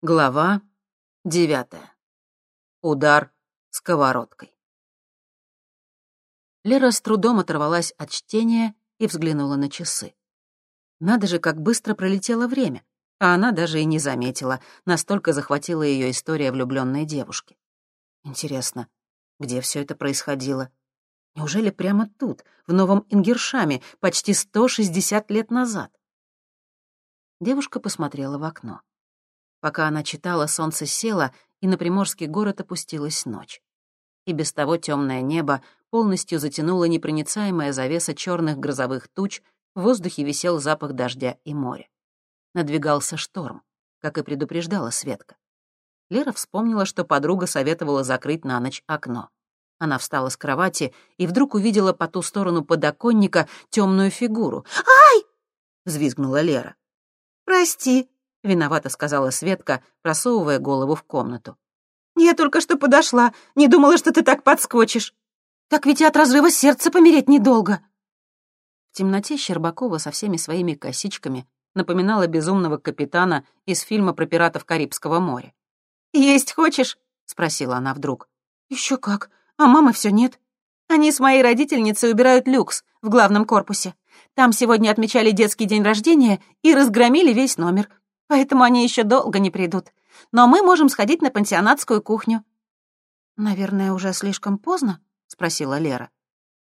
Глава девятая. Удар сковородкой. Лера с трудом оторвалась от чтения и взглянула на часы. Надо же, как быстро пролетело время, а она даже и не заметила, настолько захватила ее история влюбленной девушки. Интересно, где все это происходило? Неужели прямо тут, в Новом Ингершаме, почти 160 лет назад? Девушка посмотрела в окно. Пока она читала, солнце село, и на приморский город опустилась ночь. И без того темное небо полностью затянуло непроницаемая завеса черных грозовых туч, в воздухе висел запах дождя и моря. Надвигался шторм, как и предупреждала Светка. Лера вспомнила, что подруга советовала закрыть на ночь окно. Она встала с кровати и вдруг увидела по ту сторону подоконника темную фигуру. «Ай!» — взвизгнула Лера. «Прости», — виновато сказала Светка, просовывая голову в комнату. «Я только что подошла, не думала, что ты так подскочишь. Так ведь и от разрыва сердца помереть недолго». В темноте Щербакова со всеми своими косичками напоминала безумного капитана из фильма про пиратов Карибского моря. «Есть хочешь?» — спросила она вдруг. «Еще как, а мамы все нет. Они с моей родительницей убирают люкс в главном корпусе. Там сегодня отмечали детский день рождения и разгромили весь номер поэтому они еще долго не придут. Но мы можем сходить на пансионатскую кухню». «Наверное, уже слишком поздно?» — спросила Лера.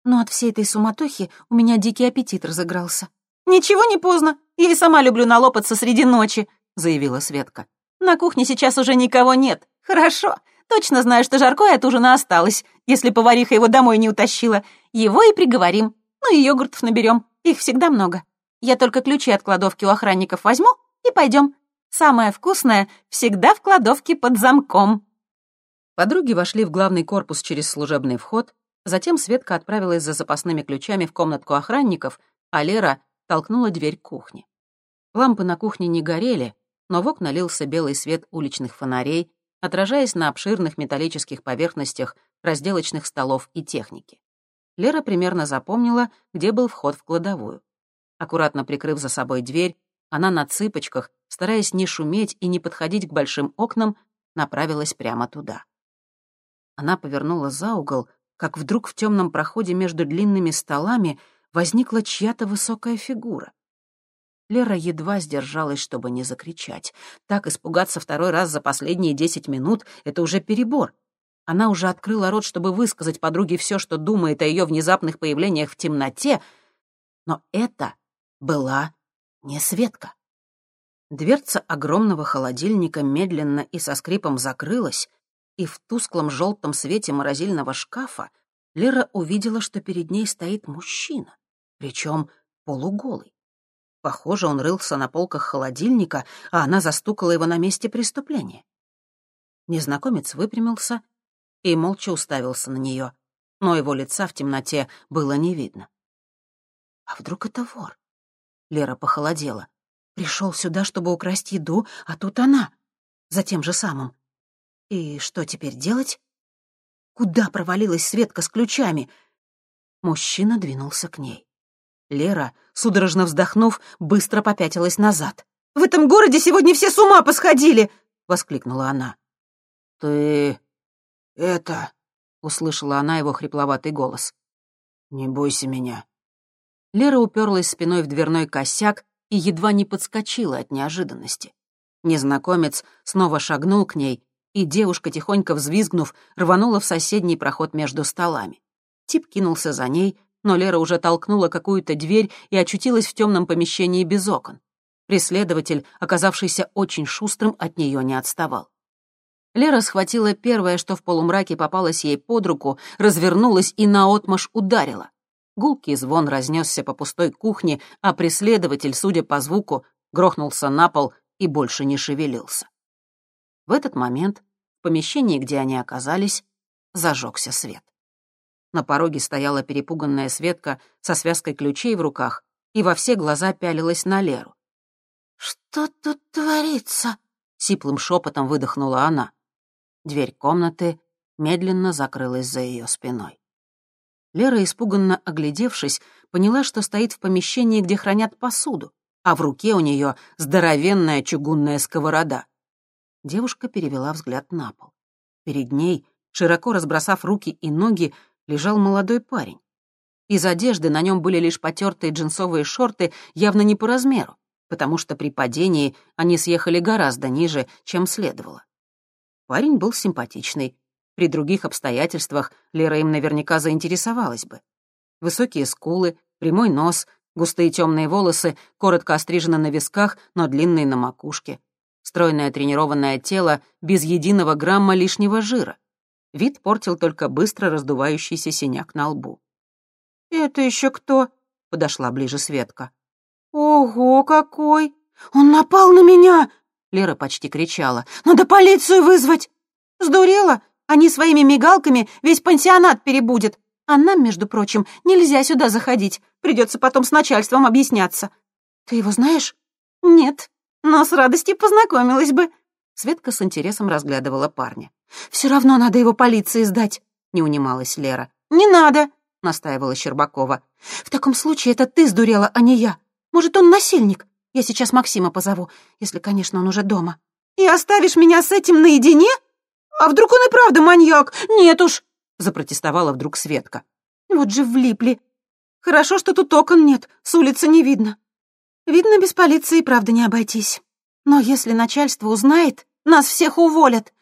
«Но от всей этой суматохи у меня дикий аппетит разыгрался». «Ничего не поздно. Я и сама люблю налопаться среди ночи», — заявила Светка. «На кухне сейчас уже никого нет. Хорошо. Точно знаю, что жаркое от ужина осталось, если повариха его домой не утащила. Его и приговорим. Ну и йогуртов наберем. Их всегда много. Я только ключи от кладовки у охранников возьму и пойдем. Самое вкусное всегда в кладовке под замком». Подруги вошли в главный корпус через служебный вход, затем Светка отправилась за запасными ключами в комнатку охранников, а Лера толкнула дверь кухни. Лампы на кухне не горели, но в окна лился белый свет уличных фонарей, отражаясь на обширных металлических поверхностях разделочных столов и техники. Лера примерно запомнила, где был вход в кладовую. Аккуратно прикрыв за собой дверь, она на цыпочках, стараясь не шуметь и не подходить к большим окнам, направилась прямо туда. Она повернула за угол, как вдруг в темном проходе между длинными столами возникла чья-то высокая фигура. Лера едва сдержалась, чтобы не закричать. Так испугаться второй раз за последние десять минут — это уже перебор. Она уже открыла рот, чтобы высказать подруге все, что думает о ее внезапных появлениях в темноте, но это была не Светка. Дверца огромного холодильника медленно и со скрипом закрылась, и в тусклом желтом свете морозильного шкафа Лера увидела, что перед ней стоит мужчина, причем полуголый. Похоже, он рылся на полках холодильника, а она застукала его на месте преступления. Незнакомец выпрямился и молча уставился на нее, но его лица в темноте было не видно. А вдруг это вор? Лера похолодела. Пришел сюда, чтобы украсть еду, а тут она. За тем же самым. И что теперь делать? Куда провалилась Светка с ключами? Мужчина двинулся к ней. Лера, судорожно вздохнув, быстро попятилась назад. «В этом городе сегодня все с ума посходили!» — воскликнула она. «Ты... это...» — услышала она его хрипловатый голос. «Не бойся меня. Лера уперлась спиной в дверной косяк и едва не подскочила от неожиданности. Незнакомец снова шагнул к ней, и девушка, тихонько взвизгнув, рванула в соседний проход между столами. Тип кинулся за ней, но Лера уже толкнула какую-то дверь и очутилась в темном помещении без окон. Преследователь, оказавшийся очень шустрым, от нее не отставал. Лера схватила первое, что в полумраке попалось ей под руку, развернулась и наотмашь ударила. Гулкий звон разнесся по пустой кухне, а преследователь, судя по звуку, грохнулся на пол и больше не шевелился. В этот момент в помещении, где они оказались, зажегся свет. На пороге стояла перепуганная Светка со связкой ключей в руках и во все глаза пялилась на Леру. «Что тут творится?» — сиплым шепотом выдохнула она. Дверь комнаты медленно закрылась за ее спиной. Лера, испуганно оглядевшись, поняла, что стоит в помещении, где хранят посуду, а в руке у нее здоровенная чугунная сковорода. Девушка перевела взгляд на пол. Перед ней, широко разбросав руки и ноги, лежал молодой парень. Из одежды на нем были лишь потертые джинсовые шорты, явно не по размеру, потому что при падении они съехали гораздо ниже, чем следовало. Парень был симпатичный. При других обстоятельствах Лера им наверняка заинтересовалась бы. Высокие скулы, прямой нос, густые темные волосы, коротко острижены на висках, но длинные на макушке. Стройное тренированное тело без единого грамма лишнего жира. Вид портил только быстро раздувающийся синяк на лбу. «Это еще кто?» — подошла ближе Светка. «Ого, какой! Он напал на меня!» Лера почти кричала. «Надо полицию вызвать!» «Сдурела? Они своими мигалками весь пансионат перебудет. А нам, между прочим, нельзя сюда заходить. Придется потом с начальством объясняться. Ты его знаешь?» «Нет, но с радостью познакомилась бы». Светка с интересом разглядывала парня. «Все равно надо его полиции сдать», — не унималась Лера. «Не надо», — настаивала Щербакова. «В таком случае это ты сдурела, а не я. Может, он насильник? Я сейчас Максима позову, если, конечно, он уже дома». «И оставишь меня с этим наедине? А вдруг он и правда маньяк? Нет уж!» — запротестовала вдруг Светка. «Вот же влипли. Хорошо, что тут окон нет, с улицы не видно. Видно, без полиции правда не обойтись. Но если начальство узнает, нас всех уволят.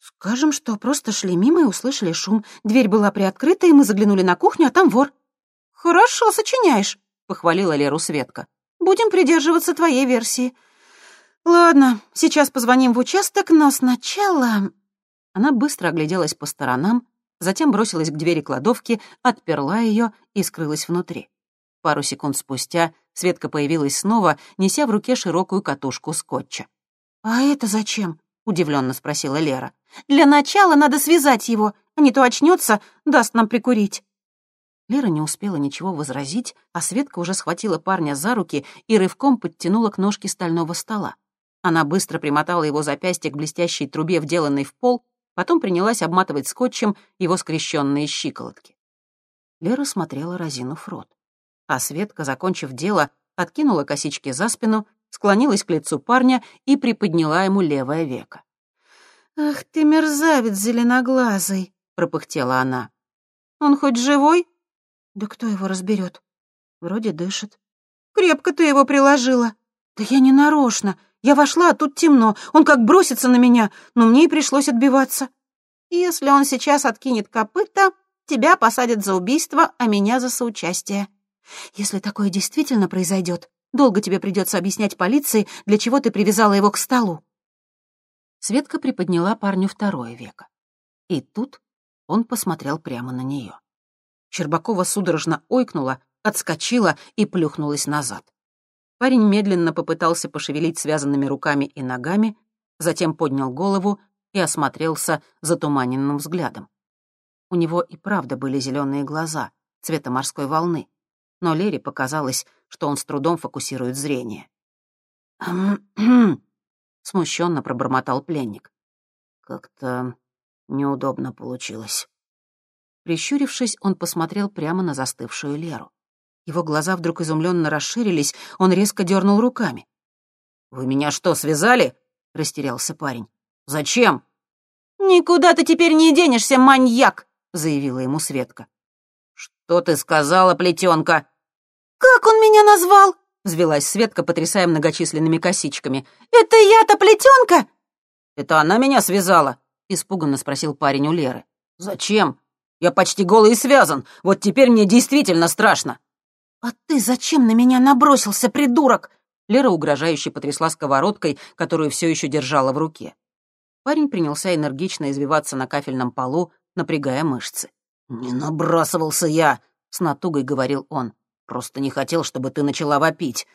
Скажем, что просто шли мимо и услышали шум. Дверь была приоткрыта, и мы заглянули на кухню, а там вор. Хорошо сочиняешь, похвалила Леру Светка. Будем придерживаться твоей версии. Ладно, сейчас позвоним в участок, но сначала... Она быстро огляделась по сторонам, затем бросилась к двери кладовки, отперла ее и скрылась внутри. Пару секунд спустя Светка появилась снова, неся в руке широкую катушку скотча. «А это зачем?» — удивленно спросила Лера. «Для начала надо связать его, а не то очнется, даст нам прикурить». Лера не успела ничего возразить, а Светка уже схватила парня за руки и рывком подтянула к ножке стального стола. Она быстро примотала его запястье к блестящей трубе, вделанной в пол, потом принялась обматывать скотчем его скрещенные щиколотки. Лера смотрела, разинув рот. А Светка, закончив дело, откинула косички за спину, склонилась к лицу парня и приподняла ему левое веко. «Ах ты, мерзавец зеленоглазый!» — пропыхтела она. «Он хоть живой?» «Да кто его разберет? Вроде дышит». «Крепко ты его приложила». «Да я не нарочно. Я вошла, а тут темно. Он как бросится на меня, но мне и пришлось отбиваться». «Если он сейчас откинет копыта, тебя посадят за убийство, а меня за соучастие». «Если такое действительно произойдет, долго тебе придется объяснять полиции, для чего ты привязала его к столу». Светка приподняла парню второе веко. И тут он посмотрел прямо на нее. Щербакова судорожно ойкнула, отскочила и плюхнулась назад. Парень медленно попытался пошевелить связанными руками и ногами, затем поднял голову и осмотрелся затуманенным взглядом. У него и правда были зеленые глаза, цвета морской волны, но Лере показалось, что он с трудом фокусирует зрение. смущенно пробормотал пленник. «Как-то неудобно получилось». Прищурившись, он посмотрел прямо на застывшую Леру. Его глаза вдруг изумленно расширились, он резко дернул руками. «Вы меня что, связали?» — растерялся парень. «Зачем?» «Никуда ты теперь не денешься, маньяк!» — заявила ему Светка. «Что ты сказала, плетенка?» «Как он меня назвал?» — взвелась Светка, потрясая многочисленными косичками. «Это я-то плетенка?» «Это она меня связала?» — испуганно спросил парень у Леры. «Зачем? Я почти голый и связан. Вот теперь мне действительно страшно». «А ты зачем на меня набросился, придурок?» Лера угрожающе потрясла сковородкой, которую все еще держала в руке. Парень принялся энергично извиваться на кафельном полу, напрягая мышцы. «Не набрасывался я», — с натугой говорил он. «Просто не хотел, чтобы ты начала вопить.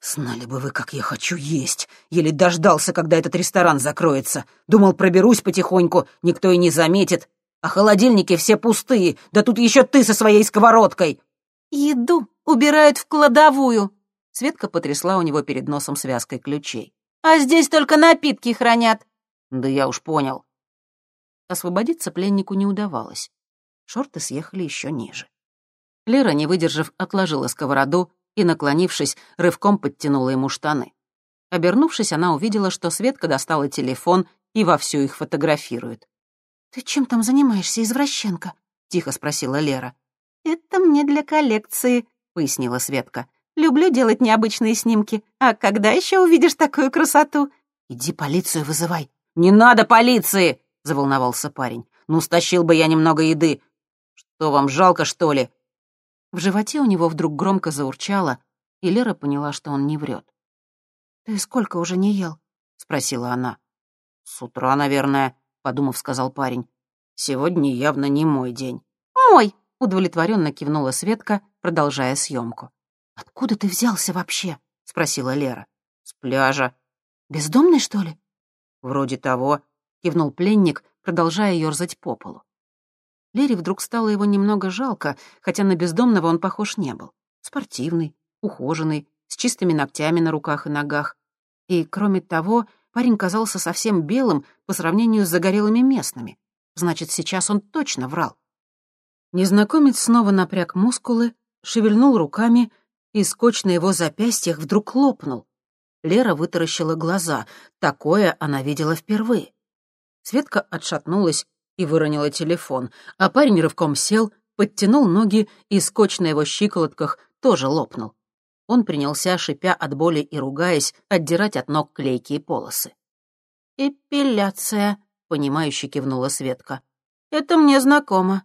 Знали бы вы, как я хочу есть. Еле дождался, когда этот ресторан закроется. Думал, проберусь потихоньку, никто и не заметит. А холодильники все пустые, да тут еще ты со своей сковородкой». «Еду убирают в кладовую». Светка потрясла у него перед носом связкой ключей. «А здесь только напитки хранят». «Да я уж понял». Освободиться пленнику не удавалось. Шорты съехали еще ниже. Лера, не выдержав, отложила сковороду и, наклонившись, рывком подтянула ему штаны. Обернувшись, она увидела, что Светка достала телефон и вовсю их фотографирует. «Ты чем там занимаешься, извращенка?» — тихо спросила Лера. «Это мне для коллекции», — пояснила Светка. «Люблю делать необычные снимки. А когда еще увидишь такую красоту?» «Иди полицию вызывай». «Не надо полиции!» — заволновался парень. «Ну, стащил бы я немного еды. Что вам, жалко, что ли?» В животе у него вдруг громко заурчало, и Лера поняла, что он не врет. «Ты сколько уже не ел?» — спросила она. «С утра, наверное», — подумав, сказал парень. «Сегодня явно не мой день». «Мой!» — удовлетворенно кивнула Светка, продолжая съемку. «Откуда ты взялся вообще?» — спросила Лера. «С пляжа». «Бездомный, что ли?» «Вроде того», — кивнул пленник, продолжая ёрзать по полу. Лере вдруг стало его немного жалко, хотя на бездомного он похож не был. Спортивный, ухоженный, с чистыми ногтями на руках и ногах. И, кроме того, парень казался совсем белым по сравнению с загорелыми местными. Значит, сейчас он точно врал. Незнакомец снова напряг мускулы, шевельнул руками, и скотч на его запястьях вдруг лопнул. Лера вытаращила глаза. Такое она видела впервые. Светка отшатнулась и выронила телефон, а парень рывком сел, подтянул ноги, и скотч на его щиколотках тоже лопнул. Он принялся, шипя от боли и ругаясь, отдирать от ног клейкие полосы. «Эпиляция», — понимающе кивнула Светка. «Это мне знакомо».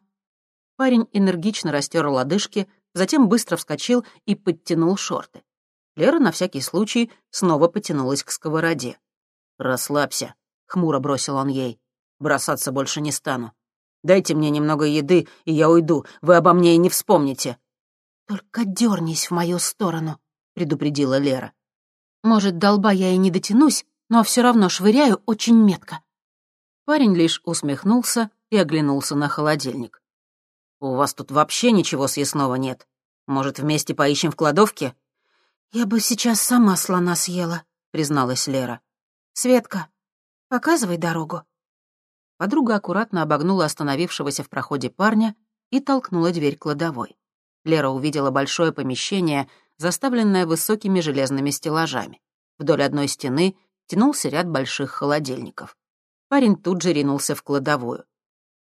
Парень энергично растер лодыжки, затем быстро вскочил и подтянул шорты. Лера на всякий случай снова потянулась к сковороде. «Расслабься», — хмуро бросил он ей. «Бросаться больше не стану. Дайте мне немного еды, и я уйду. Вы обо мне и не вспомните». «Только дернись в мою сторону», — предупредила Лера. «Может, долба я и не дотянусь, но все равно швыряю очень метко». Парень лишь усмехнулся и оглянулся на холодильник. «У вас тут вообще ничего съестного нет. Может, вместе поищем в кладовке?» «Я бы сейчас сама слона съела», — призналась Лера. «Светка, показывай дорогу». Подруга аккуратно обогнула остановившегося в проходе парня и толкнула дверь кладовой. Лера увидела большое помещение, заставленное высокими железными стеллажами. Вдоль одной стены тянулся ряд больших холодильников. Парень тут же ринулся в кладовую.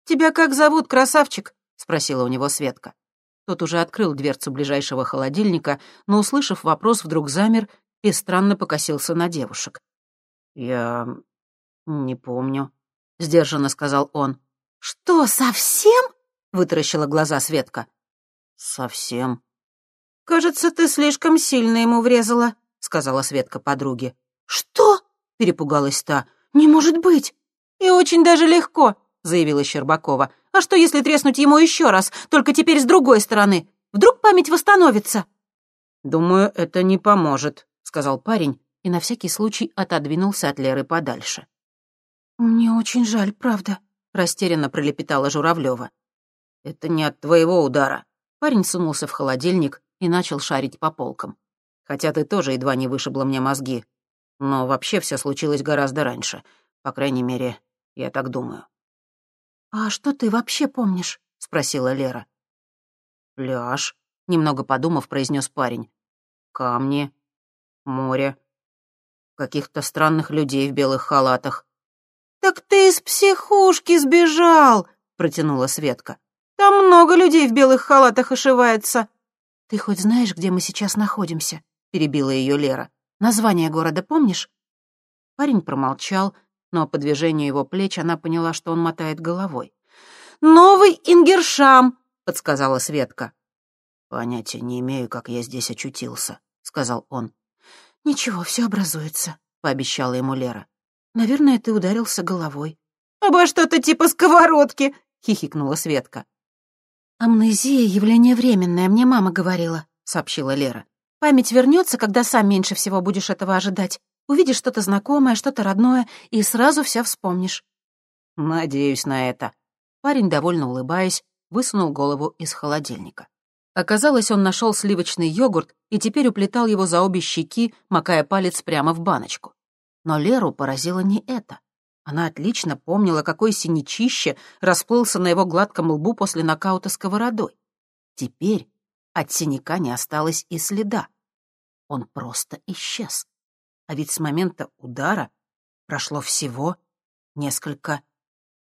«Тебя как зовут, красавчик?» — спросила у него Светка. Тот уже открыл дверцу ближайшего холодильника, но, услышав вопрос, вдруг замер и странно покосился на девушек. «Я не помню», — сдержанно сказал он. «Что, совсем?» — вытаращила глаза Светка. «Совсем». «Кажется, ты слишком сильно ему врезала», — сказала Светка подруге. «Что?» — перепугалась та. «Не может быть!» «И очень даже легко», — заявила Щербакова. «А что, если треснуть ему еще раз, только теперь с другой стороны? Вдруг память восстановится?» «Думаю, это не поможет», — сказал парень и на всякий случай отодвинулся от Леры подальше. «Мне очень жаль, правда», — растерянно пролепетала Журавлева. «Это не от твоего удара. Парень сунулся в холодильник и начал шарить по полкам. Хотя ты тоже едва не вышибла мне мозги. Но вообще все случилось гораздо раньше. По крайней мере, я так думаю. «А что ты вообще помнишь?» — спросила Лера. «Пляж», — немного подумав, произнес парень. «Камни, море, каких-то странных людей в белых халатах». «Так ты из психушки сбежал!» — протянула Светка. Там много людей в белых халатах ошивается». «Ты хоть знаешь, где мы сейчас находимся?» — перебила ее Лера. «Название города помнишь?» Парень промолчал, но по движению его плеч она поняла, что он мотает головой. «Новый Ингершам!» — подсказала Светка. «Понятия не имею, как я здесь очутился», — сказал он. «Ничего, все образуется», — пообещала ему Лера. «Наверное, ты ударился головой». «Обо что-то типа сковородки!» — хихикнула Светка. «Амнезия — явление временное, мне мама говорила», — сообщила Лера. «Память вернется, когда сам меньше всего будешь этого ожидать. Увидишь что-то знакомое, что-то родное, и сразу все вспомнишь». «Надеюсь на это». Парень, довольно улыбаясь, высунул голову из холодильника. Оказалось, он нашел сливочный йогурт и теперь уплетал его за обе щеки, макая палец прямо в баночку. Но Леру поразило не это. Она отлично помнила, какой синячище расплылся на его гладком лбу после нокаута сковородой. Теперь от синяка не осталось и следа. Он просто исчез. А ведь с момента удара прошло всего несколько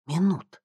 минут.